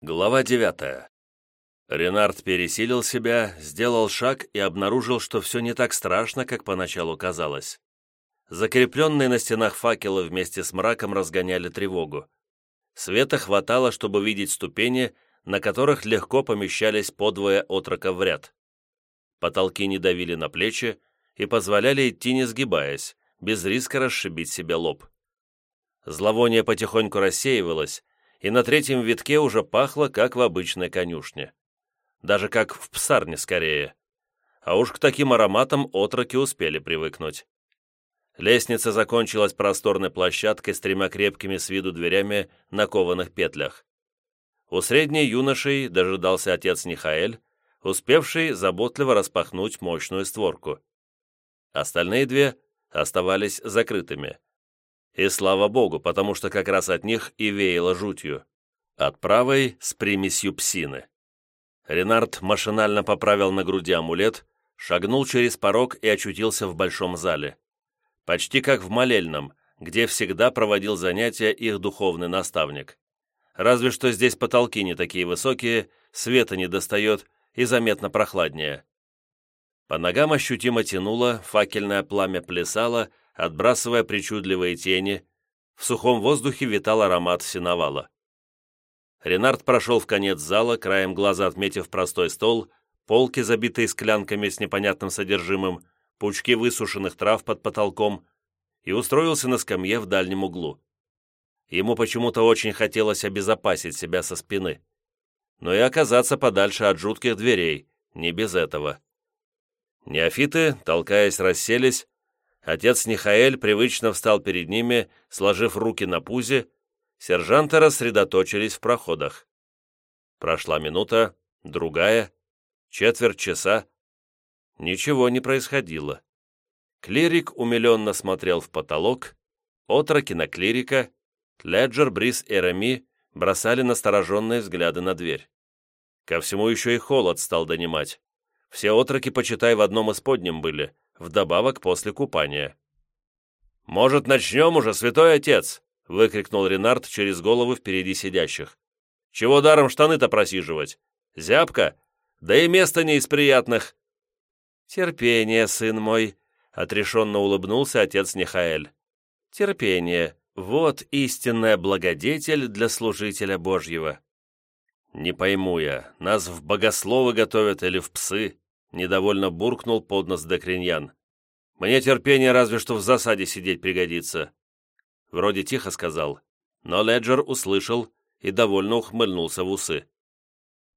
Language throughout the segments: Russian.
Глава девятая. Ренард пересилил себя, сделал шаг и обнаружил, что все не так страшно, как поначалу казалось. Закрепленные на стенах факелы вместе с мраком разгоняли тревогу. Света хватало, чтобы видеть ступени, на которых легко помещались подвое отрока в ряд. Потолки не давили на плечи и позволяли идти не сгибаясь, без риска расшибить себе лоб. Зловоние потихоньку рассеивалось, и на третьем витке уже пахло, как в обычной конюшне. Даже как в псарне скорее. А уж к таким ароматам отроки успели привыкнуть. Лестница закончилась просторной площадкой с тремя крепкими с виду дверями на кованых петлях. У средней юношей дожидался отец Нихаэль, успевший заботливо распахнуть мощную створку. Остальные две оставались закрытыми. И слава богу, потому что как раз от них и веяло жутью. От правой с примесью псины. Ренард машинально поправил на груди амулет, шагнул через порог и очутился в большом зале. Почти как в молельном, где всегда проводил занятия их духовный наставник. Разве что здесь потолки не такие высокие, света не достает и заметно прохладнее. По ногам ощутимо тянуло, факельное пламя плясало, отбрасывая причудливые тени. В сухом воздухе витал аромат сеновала. Ренард прошел в конец зала, краем глаза отметив простой стол, полки, забитые склянками с непонятным содержимым, пучки высушенных трав под потолком, и устроился на скамье в дальнем углу. Ему почему-то очень хотелось обезопасить себя со спины. Но и оказаться подальше от жутких дверей, не без этого. Неофиты, толкаясь, расселись. Отец Нихаэль привычно встал перед ними, сложив руки на пузе. Сержанты рассредоточились в проходах. Прошла минута, другая, четверть часа. Ничего не происходило. Клирик умиленно смотрел в потолок, отроки на клирика, Леджер, Брис и Реми бросали настороженные взгляды на дверь. Ко всему еще и холод стал донимать. Все отроки, почитай, в одном из подним были, вдобавок после купания. «Может, начнем уже, святой отец?» — выкрикнул Ренард через голову впереди сидящих. «Чего даром штаны-то просиживать? Зябко? Да и место не из приятных!» «Терпение, сын мой!» — отрешенно улыбнулся отец Нихаэль. «Терпение. Вот истинная благодетель для служителя Божьего». «Не пойму я, нас в богословы готовят или в псы?» Недовольно буркнул под нос Декриньян. «Мне терпение разве что в засаде сидеть пригодится». Вроде тихо сказал, но Леджер услышал и довольно ухмыльнулся в усы.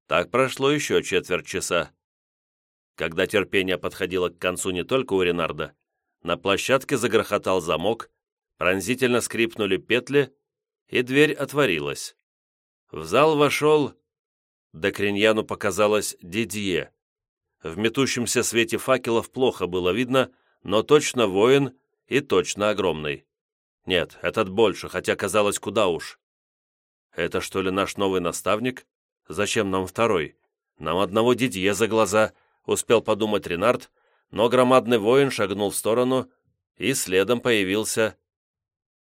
Так прошло еще четверть часа. Когда терпение подходило к концу не только у Ренарда, на площадке загрохотал замок, пронзительно скрипнули петли, и дверь отворилась. В зал вошел Декриньяну показалось Дидье. В метущемся свете факелов плохо было видно, но точно воин и точно огромный. Нет, этот больше, хотя казалось куда уж. Это что ли наш новый наставник? Зачем нам второй? Нам одного Дидье за глаза, успел подумать Ренард, но громадный воин шагнул в сторону, и следом появился...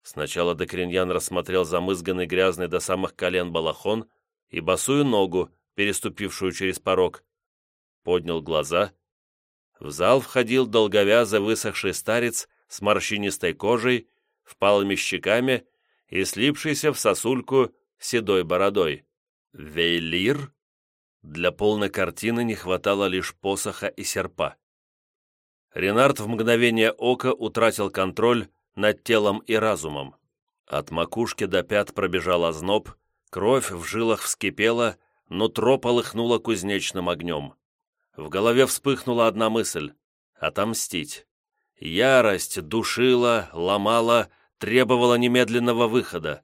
Сначала Декриньян рассмотрел замызганный грязный до самых колен балахон, и босую ногу, переступившую через порог. Поднял глаза. В зал входил долговязый высохший старец с морщинистой кожей, впалыми щеками и слипшийся в сосульку седой бородой. Вейлир? Для полной картины не хватало лишь посоха и серпа. Ренард в мгновение ока утратил контроль над телом и разумом. От макушки до пят пробежал озноб, Кровь в жилах вскипела, нутро полыхнуло кузнечным огнем. В голове вспыхнула одна мысль — отомстить. Ярость душила, ломала, требовала немедленного выхода.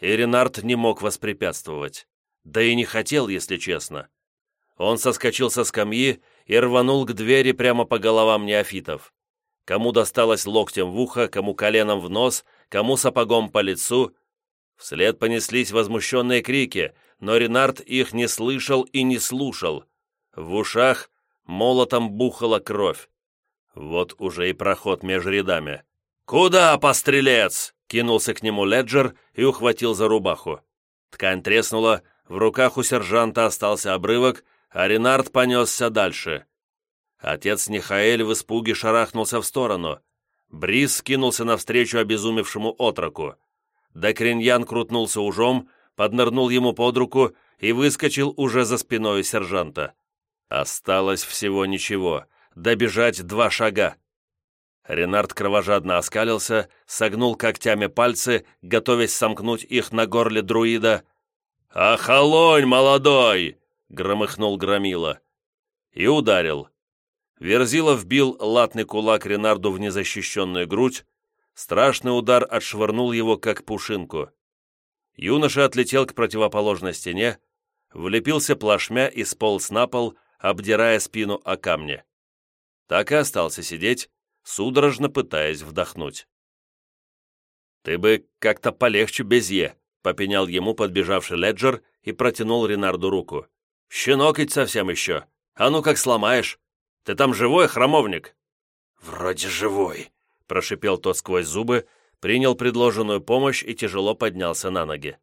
И Ренард не мог воспрепятствовать. Да и не хотел, если честно. Он соскочил со скамьи и рванул к двери прямо по головам неофитов. Кому досталось локтем в ухо, кому коленом в нос, кому сапогом по лицу, Вслед понеслись возмущенные крики, но Ренард их не слышал и не слушал. В ушах молотом бухала кровь. Вот уже и проход между рядами. «Куда, пострелец?» — кинулся к нему Леджер и ухватил за рубаху. Ткань треснула, в руках у сержанта остался обрывок, а Ренард понесся дальше. Отец Нихаэль в испуге шарахнулся в сторону. Брис скинулся навстречу обезумевшему отроку. Декриньян крутнулся ужом, поднырнул ему под руку и выскочил уже за спиной сержанта. Осталось всего ничего — добежать два шага. Ренард кровожадно оскалился, согнул когтями пальцы, готовясь сомкнуть их на горле друида. «Охолонь, молодой!» — громыхнул Громила. И ударил. Верзила вбил латный кулак Ренарду в незащищенную грудь. Страшный удар отшвырнул его, как пушинку. Юноша отлетел к противоположной стене, влепился плашмя и сполз на пол, обдирая спину о камне. Так и остался сидеть, судорожно пытаясь вдохнуть. «Ты бы как-то полегче безе», — попенял ему подбежавший Леджер и протянул Ренарду руку. «Щенок ведь совсем еще. А ну как сломаешь? Ты там живой, храмовник?» «Вроде живой», — прошипел тот сквозь зубы, принял предложенную помощь и тяжело поднялся на ноги.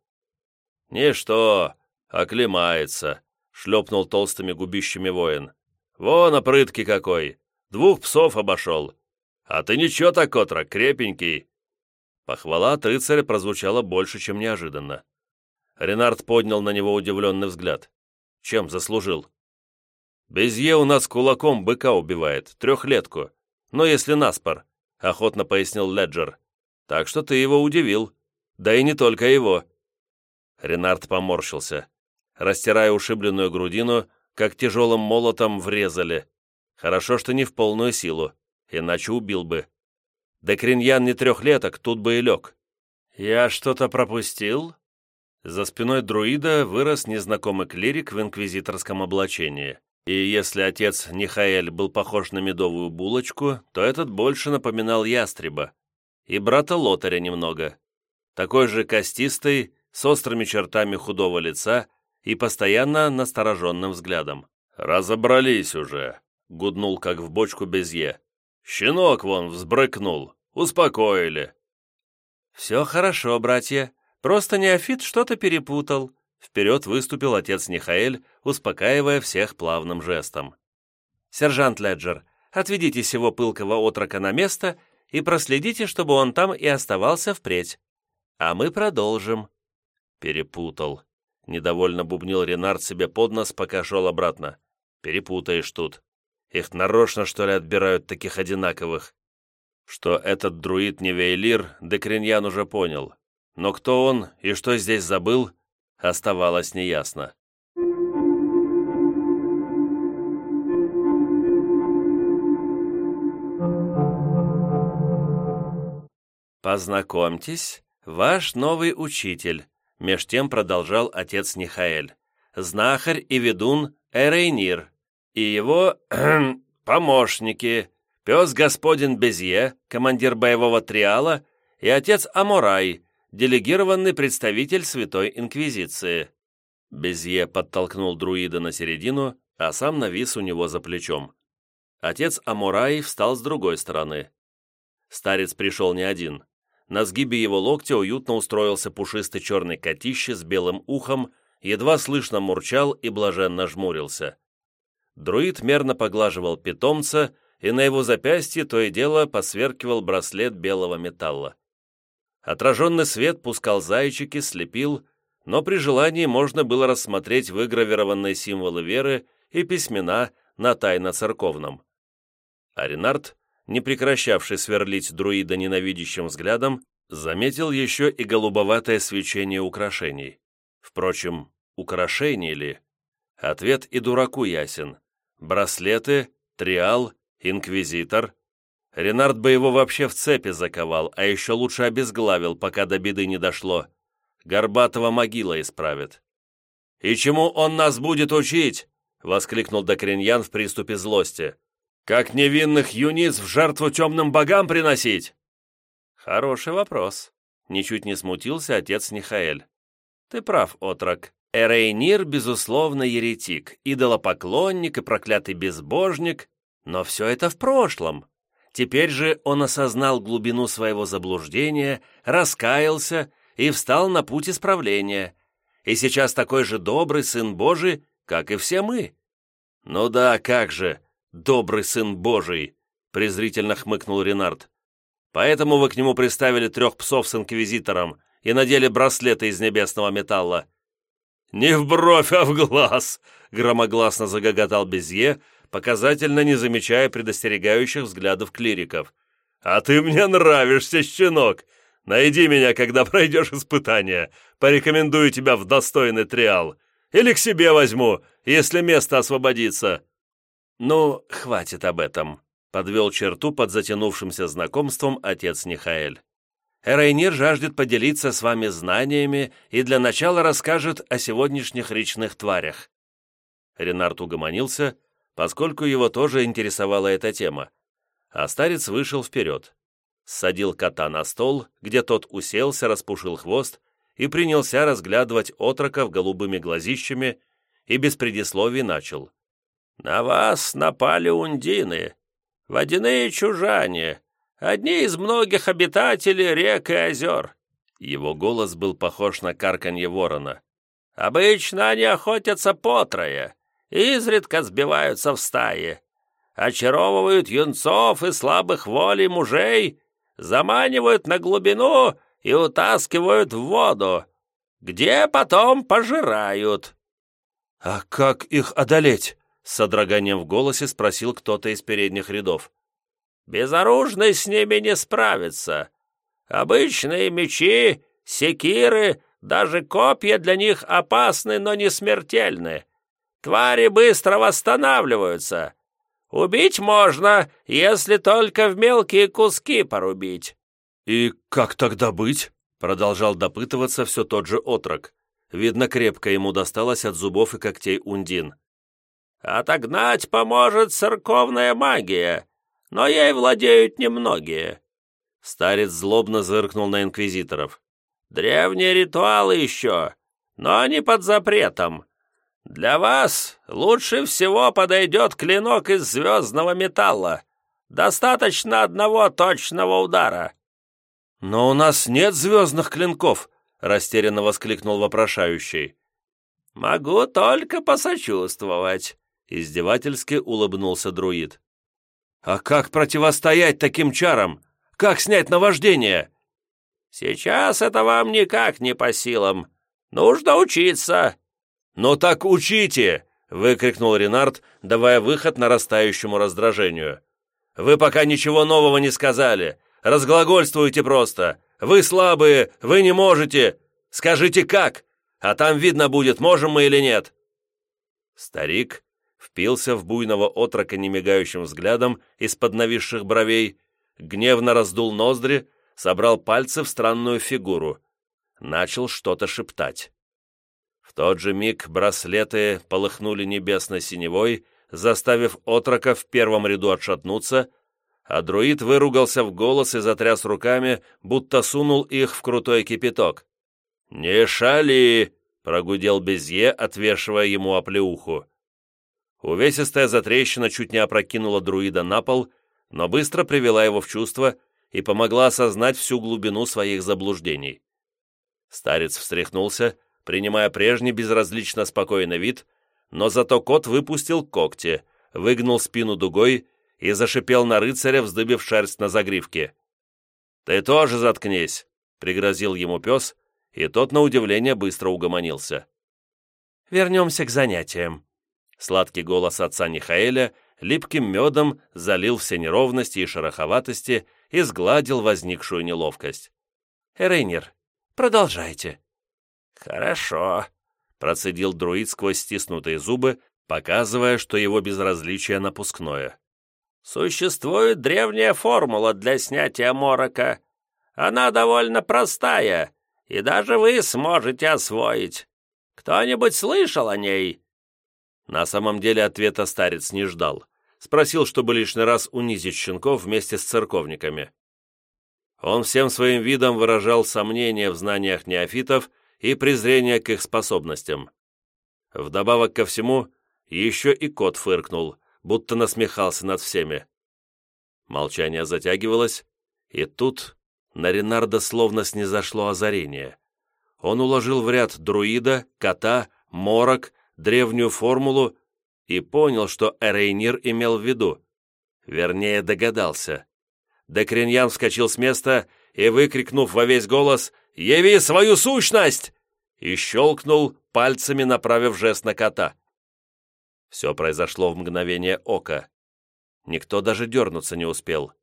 «Ничто, оклемается», — шлепнул толстыми губищами воин. «Вон опрытки какой! Двух псов обошел! А ты ничего так, отрок, крепенький!» Похвала от рыцаря прозвучала больше, чем неожиданно. Ренард поднял на него удивленный взгляд. Чем заслужил? «Безье у нас кулаком быка убивает, трехлетку. Но если наспор», — охотно пояснил Леджер. «Так что ты его удивил. Да и не только его». Ренард поморщился. Растирая ушибленную грудину, как тяжелым молотом врезали. Хорошо, что не в полную силу, иначе убил бы. Да Криньян не трехлеток, тут бы и лег. «Я что-то пропустил?» За спиной друида вырос незнакомый клирик в инквизиторском облачении. И если отец Нихаэль был похож на медовую булочку, то этот больше напоминал ястреба. И брата Лотаря немного. Такой же костистый, с острыми чертами худого лица и постоянно настороженным взглядом. «Разобрались уже», — гуднул, как в бочку Безье. «Щенок вон взбрыкнул. Успокоили». «Все хорошо, братья. Просто неофит что-то перепутал», Вперед выступил отец Нихаэль, успокаивая всех плавным жестом. «Сержант Леджер, отведите сего пылкого отрока на место и проследите, чтобы он там и оставался впредь. А мы продолжим». «Перепутал», — недовольно бубнил Ренард себе под нос, пока шел обратно. «Перепутаешь тут. Их нарочно, что ли, отбирают таких одинаковых?» Что этот друид не Вейлир, Декриньян уже понял. Но кто он и что здесь забыл, оставалось неясно. «Познакомьтесь, ваш новый учитель», — меж тем продолжал отец Нихаэль, «знахарь и ведун Эрейнир, и его помощники, пес господин Безье, командир боевого триала, и отец Амурай, делегированный представитель Святой Инквизиции. Безье подтолкнул друида на середину, а сам навис у него за плечом. Отец Амурай встал с другой стороны. Старец пришел не один. На сгибе его локтя уютно устроился пушистый черный котище с белым ухом, едва слышно мурчал и блаженно жмурился. Друид мерно поглаживал питомца, и на его запястье то и дело посверкивал браслет белого металла. Отраженный свет пускал зайчики, слепил, но при желании можно было рассмотреть выгравированные символы веры и письмена на тайно-церковном. А Ренард, не прекращавший сверлить друида ненавидящим взглядом, заметил еще и голубоватое свечение украшений. Впрочем, украшений ли? Ответ и дураку ясен. Браслеты, триал, инквизитор, Ренард бы его вообще в цепи заковал, а еще лучше обезглавил, пока до беды не дошло. Горбатого могила исправит. «И чему он нас будет учить?» — воскликнул Докриньян в приступе злости. «Как невинных юниц в жертву темным богам приносить?» «Хороший вопрос», — ничуть не смутился отец Нихаэль. «Ты прав, отрок. Эрейнир, безусловно, еретик, идолопоклонник и проклятый безбожник, но все это в прошлом. Теперь же он осознал глубину своего заблуждения, раскаялся и встал на путь исправления. и сейчас такой же добрый сын Божий, как и все мы». «Ну да, как же, добрый сын Божий», — презрительно хмыкнул Ренард. «Поэтому вы к нему приставили трех псов с инквизитором и надели браслеты из небесного металла». «Не в бровь, а в глаз!» — громогласно загоготал Безье, показательно не замечая предостерегающих взглядов клириков. «А ты мне нравишься, щенок! Найди меня, когда пройдешь испытание. Порекомендую тебя в достойный триал. Или к себе возьму, если место освободится». «Ну, хватит об этом», — подвел черту под затянувшимся знакомством отец Нихаэль. Эрайнир жаждет поделиться с вами знаниями и для начала расскажет о сегодняшних речных тварях». Ренард угомонился, поскольку его тоже интересовала эта тема, а старец вышел вперед, садил кота на стол, где тот уселся, распушил хвост и принялся разглядывать отроков голубыми глазищами и без предисловий начал. «На вас напали ундины, водяные чужане, Одни из многих обитателей рек и озер». Его голос был похож на карканье ворона. «Обычно они охотятся по трое, изредка сбиваются в стаи, очаровывают юнцов и слабых волей мужей, заманивают на глубину и утаскивают в воду, где потом пожирают». «А как их одолеть?» — с содроганием в голосе спросил кто-то из передних рядов. Безоружный с ними не справится. Обычные мечи, секиры, даже копья для них опасны, но не смертельны. Твари быстро восстанавливаются. Убить можно, если только в мелкие куски порубить». «И как тогда быть?» — продолжал допытываться все тот же отрок. Видно, крепко ему досталось от зубов и когтей ундин. «Отогнать поможет церковная магия но ей владеют немногие». Старец злобно зыркнул на инквизиторов. «Древние ритуалы еще, но они под запретом. Для вас лучше всего подойдет клинок из звездного металла. Достаточно одного точного удара». «Но у нас нет звездных клинков», — растерянно воскликнул вопрошающий. «Могу только посочувствовать», — издевательски улыбнулся друид. «А как противостоять таким чарам? Как снять наваждение?» «Сейчас это вам никак не по силам. Нужно учиться». «Ну так учите!» — выкрикнул Ренард, давая выход нарастающему раздражению. «Вы пока ничего нового не сказали. Разглагольствуете просто. Вы слабые, вы не можете. Скажите как, а там видно будет, можем мы или нет». Старик впился в буйного отрока немигающим взглядом из-под нависших бровей, гневно раздул ноздри, собрал пальцы в странную фигуру. Начал что-то шептать. В тот же миг браслеты полыхнули небесной синевой, заставив отрока в первом ряду отшатнуться, а друид выругался в голос и затряс руками, будто сунул их в крутой кипяток. «Не шали!» — прогудел Безье, отвешивая ему оплеуху. Увесистая затрещина чуть не опрокинула друида на пол, но быстро привела его в чувство и помогла осознать всю глубину своих заблуждений. Старец встряхнулся, принимая прежний безразлично спокойный вид, но зато кот выпустил когти, выгнул спину дугой и зашипел на рыцаря, вздыбив шерсть на загривке. «Ты тоже заткнись!» — пригрозил ему пес, и тот, на удивление, быстро угомонился. «Вернемся к занятиям», Сладкий голос отца Михаэля липким медом залил все неровности и шероховатости и сгладил возникшую неловкость. «Эрейнер, продолжайте». «Хорошо», — процедил друид сквозь стиснутые зубы, показывая, что его безразличие напускное. «Существует древняя формула для снятия морока. Она довольно простая, и даже вы сможете освоить. Кто-нибудь слышал о ней?» На самом деле ответа старец не ждал. Спросил, чтобы лишний раз унизить щенков вместе с церковниками. Он всем своим видом выражал сомнения в знаниях неофитов и презрение к их способностям. Вдобавок ко всему, еще и кот фыркнул, будто насмехался над всеми. Молчание затягивалось, и тут на Ренарда словно снизошло озарение. Он уложил в ряд друида, кота, морок, древнюю формулу и понял, что Эрейнир имел в виду. Вернее, догадался. Декриньян вскочил с места и, выкрикнув во весь голос «Яви свою сущность!» и щелкнул, пальцами направив жест на кота. Все произошло в мгновение ока. Никто даже дернуться не успел.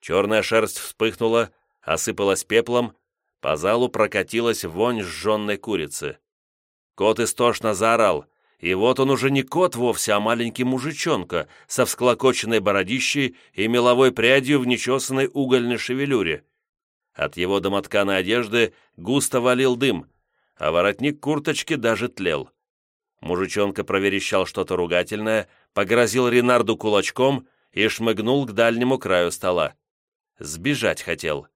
Черная шерсть вспыхнула, осыпалась пеплом, по залу прокатилась вонь сжженной курицы. Кот истошно заорал, и вот он уже не кот вовсе, а маленький мужичонка со всклокоченной бородищей и меловой прядью в нечесанной угольной шевелюре. От его домотканой одежды густо валил дым, а воротник курточки даже тлел. Мужичонка проверещал что-то ругательное, погрозил Ренарду кулачком и шмыгнул к дальнему краю стола. Сбежать хотел.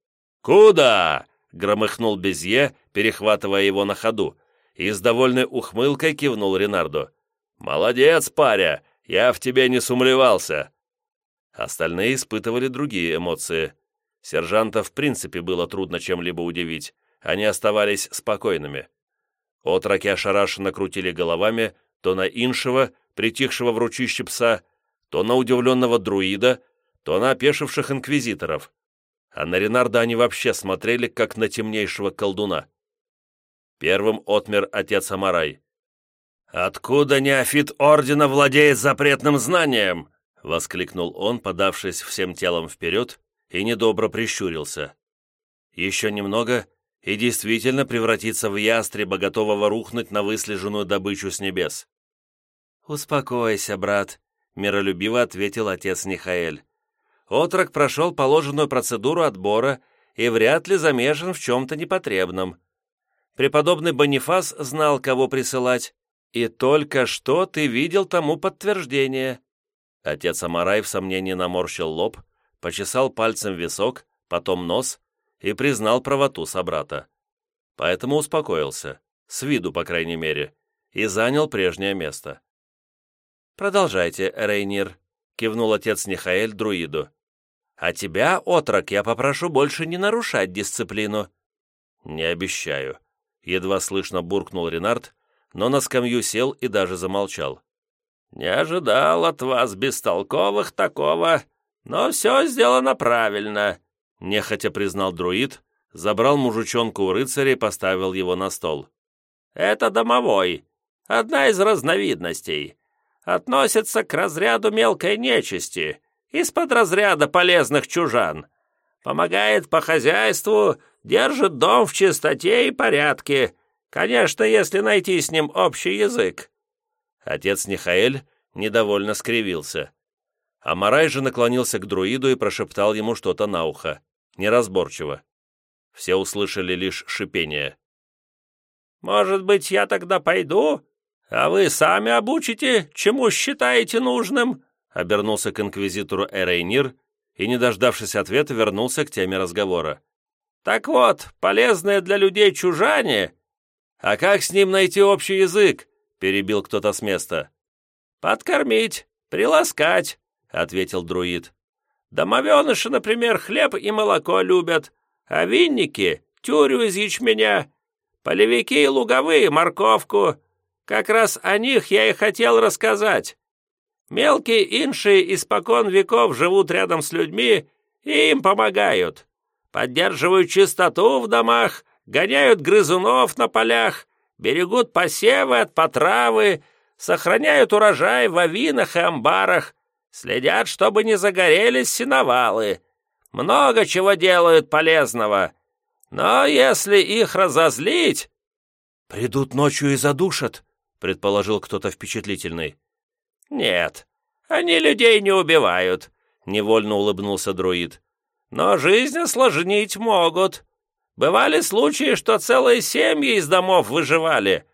«Куда?» — громыхнул Безье, перехватывая его на ходу, и с довольной ухмылкой кивнул Ренарду. «Молодец, паря! Я в тебе не сумлевался!» Остальные испытывали другие эмоции. Сержанта в принципе было трудно чем-либо удивить. Они оставались спокойными. Отроки ошарашенно крутили головами то на иншего, притихшего в ручище пса, то на удивленного друида, то на опешивших инквизиторов. А на Ренарда они вообще смотрели, как на темнейшего колдуна. Первым отмер отец Амарай. «Откуда неофит Ордена владеет запретным знанием?» — воскликнул он, подавшись всем телом вперед, и недобро прищурился. Еще немного, и действительно превратиться в ястреба, готового рухнуть на выслеженную добычу с небес. «Успокойся, брат», — миролюбиво ответил отец Нихаэль. «Отрок прошел положенную процедуру отбора и вряд ли замешан в чем-то непотребном. Преподобный Бонифас знал, кого присылать, и только что ты видел тому подтверждение». Отец Амарай в сомнении наморщил лоб, почесал пальцем висок, потом нос и признал правоту собрата. Поэтому успокоился, с виду, по крайней мере, и занял прежнее место. «Продолжайте, Рейнир», — кивнул отец Нихаэль друиду. «А тебя, отрок, я попрошу больше не нарушать дисциплину». «Не обещаю», едва слышно буркнул Ренард, но на скамью сел и даже замолчал. «Не ожидал от вас, бестолковых, такого, но все сделано правильно», — нехотя признал друид, забрал мужичонку у рыцаря и поставил его на стол. «Это домовой, одна из разновидностей. Относится к разряду мелкой нечисти, из-под разряда полезных чужан. Помогает по хозяйству держит дом в чистоте и порядке. Конечно, если найти с ним общий язык». Отец Нихаэль недовольно скривился. Амарай же наклонился к друиду и прошептал ему что-то на ухо, неразборчиво. Все услышали лишь шипение. «Может быть, я тогда пойду, а вы сами обучите, чему считаете нужным?» обернулся к инквизитору Эрейнир и, не дождавшись ответа, вернулся к теме разговора. Так вот, полезные для людей чужане. А как с ним найти общий язык? Перебил кто-то с места. Подкормить, приласкать, ответил друид. Домовеныши, например, хлеб и молоко любят, а винники — тюрю из ячменя, полевики и луговые — морковку. Как раз о них я и хотел рассказать. Мелкие инши испокон веков живут рядом с людьми и им помогают поддерживают чистоту в домах, гоняют грызунов на полях, берегут посевы от потравы, сохраняют урожай в авинах и амбарах, следят, чтобы не загорелись сеновалы. Много чего делают полезного. Но если их разозлить... «Придут ночью и задушат», — предположил кто-то впечатлительный. «Нет, они людей не убивают», — невольно улыбнулся друид но жизнь осложнить могут. Бывали случаи, что целые семьи из домов выживали,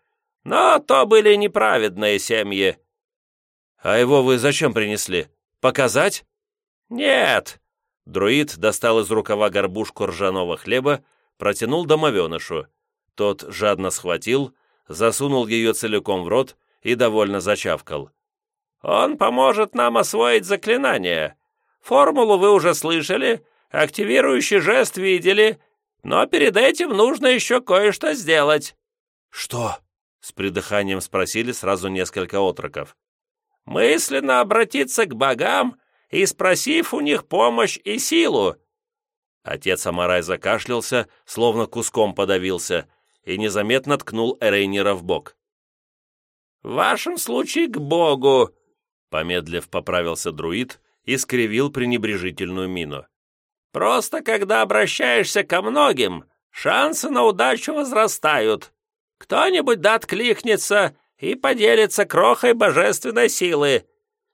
но то были неправедные семьи». «А его вы зачем принесли? Показать?» «Нет». Друид достал из рукава горбушку ржаного хлеба, протянул домовенышу. Тот жадно схватил, засунул ее целиком в рот и довольно зачавкал. «Он поможет нам освоить заклинание. Формулу вы уже слышали, Активирующий жест видели. Но перед этим нужно еще кое-что сделать». «Что?» — с придыханием спросили сразу несколько отроков. «Мысленно обратиться к богам и спросив у них помощь и силу». Отец Амарай закашлялся, словно куском подавился, и незаметно ткнул Эрейнира в бок. «В вашем случае к богу», — помедлив поправился друид и скривил пренебрежительную мину. «Просто когда обращаешься ко многим, шансы на удачу возрастают. Кто-нибудь да откликнется и поделится крохой божественной силы.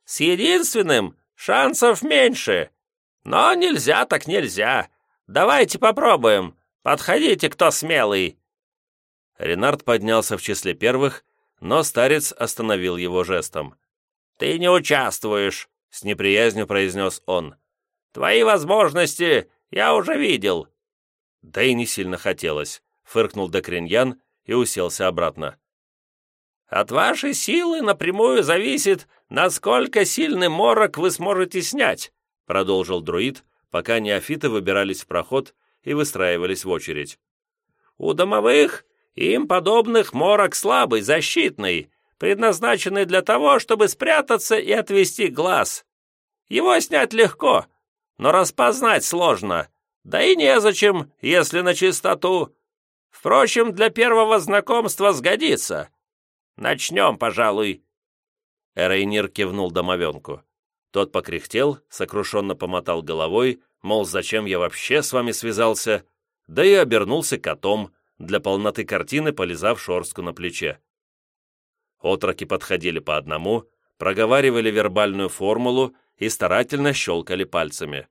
С единственным шансов меньше. Но нельзя так нельзя. Давайте попробуем. Подходите, кто смелый». Ренард поднялся в числе первых, но старец остановил его жестом. «Ты не участвуешь», — с неприязнью произнес он. «Твои возможности я уже видел». Да и не сильно хотелось, фыркнул Докриньян и уселся обратно. «От вашей силы напрямую зависит, насколько сильный морок вы сможете снять», продолжил друид, пока неофиты выбирались в проход и выстраивались в очередь. «У домовых им подобных морок слабый, защитный, предназначенный для того, чтобы спрятаться и отвести глаз. Его снять легко, но распознать сложно, да и незачем, если на чистоту. Впрочем, для первого знакомства сгодится. Начнем, пожалуй». Эрейнир кивнул домовенку. Тот покряхтел, сокрушенно помотал головой, мол, зачем я вообще с вами связался, да и обернулся котом, для полноты картины полизав шорстку на плече. Отроки подходили по одному, проговаривали вербальную формулу и старательно щелкали пальцами.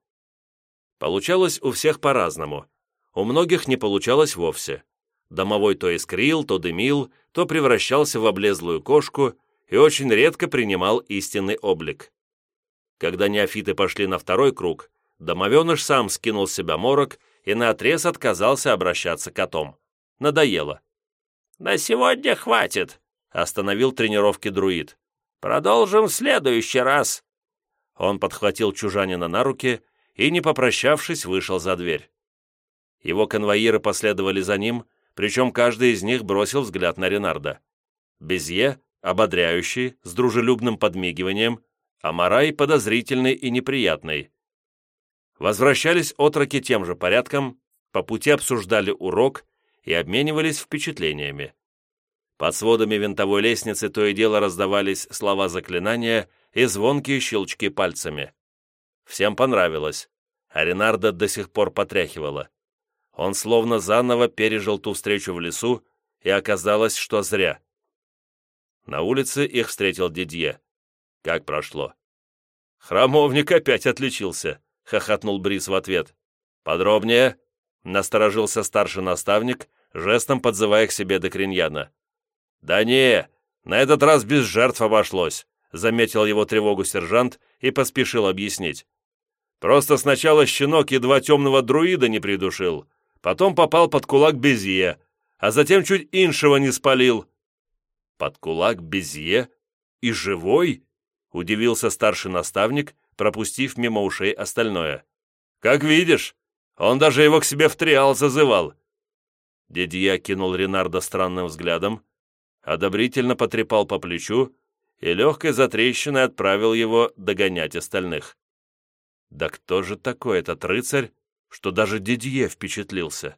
Получалось у всех по-разному. У многих не получалось вовсе. Домовой то искрил, то дымил, то превращался в облезлую кошку и очень редко принимал истинный облик. Когда неофиты пошли на второй круг, домовеныш сам скинул с себя морок и наотрез отказался обращаться котом. Надоело. «На сегодня хватит», — остановил тренировки друид. «Продолжим в следующий раз». Он подхватил чужанина на руки и, не попрощавшись, вышел за дверь. Его конвоиры последовали за ним, причем каждый из них бросил взгляд на Ренарда. Безье, ободряющий, с дружелюбным подмигиванием, а Марай подозрительный и неприятный. Возвращались отроки тем же порядком, по пути обсуждали урок и обменивались впечатлениями. Под сводами винтовой лестницы то и дело раздавались слова заклинания и звонкие щелчки пальцами. Всем понравилось, а Ренарда до сих пор потряхивала. Он словно заново пережил ту встречу в лесу, и оказалось, что зря. На улице их встретил Дидье. Как прошло? «Храмовник опять отличился», — хохотнул Брис в ответ. «Подробнее?» Насторожился старший наставник, жестом подзывая к себе Докриньяна. «Да не, на этот раз без жертв обошлось», заметил его тревогу сержант и поспешил объяснить. «Просто сначала щенок едва темного друида не придушил, потом попал под кулак Безье, а затем чуть иншего не спалил». «Под кулак Безье? И живой?» удивился старший наставник, пропустив мимо ушей остальное. «Как видишь, он даже его к себе в триал зазывал». Дедья кинул Ренарда странным взглядом, одобрительно потрепал по плечу и легкой затрещиной отправил его догонять остальных. Да кто же такой этот рыцарь, что даже Дидье впечатлился?